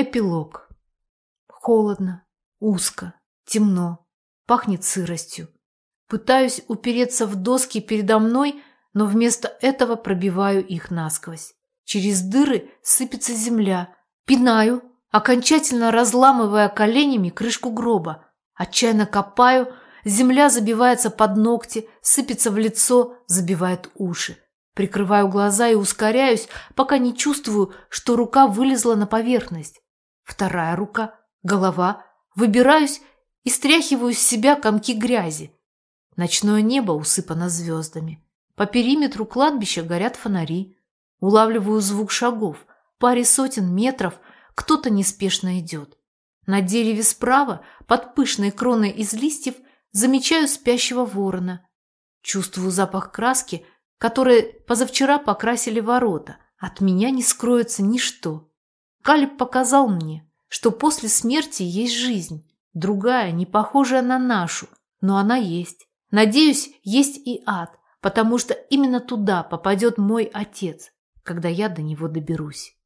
Эпилог. Холодно, узко, темно, пахнет сыростью. Пытаюсь упереться в доски передо мной, но вместо этого пробиваю их насквозь. Через дыры сыпется земля. Пинаю, окончательно разламывая коленями крышку гроба. Отчаянно копаю, земля забивается под ногти, сыпется в лицо, забивает уши. Прикрываю глаза и ускоряюсь, пока не чувствую, что рука вылезла на поверхность. Вторая рука, голова. Выбираюсь и стряхиваю с себя комки грязи. Ночное небо усыпано звездами. По периметру кладбища горят фонари. Улавливаю звук шагов. Паре сотен метров кто-то неспешно идет. На дереве справа, под пышной кроной из листьев, замечаю спящего ворона. Чувствую запах краски, которой позавчера покрасили ворота. От меня не скроется ничто. Калиб показал мне, что после смерти есть жизнь. Другая, не похожая на нашу, но она есть. Надеюсь, есть и ад, потому что именно туда попадет мой отец, когда я до него доберусь.